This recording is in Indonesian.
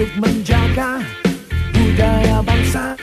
untuk menjaga budaya bangsa.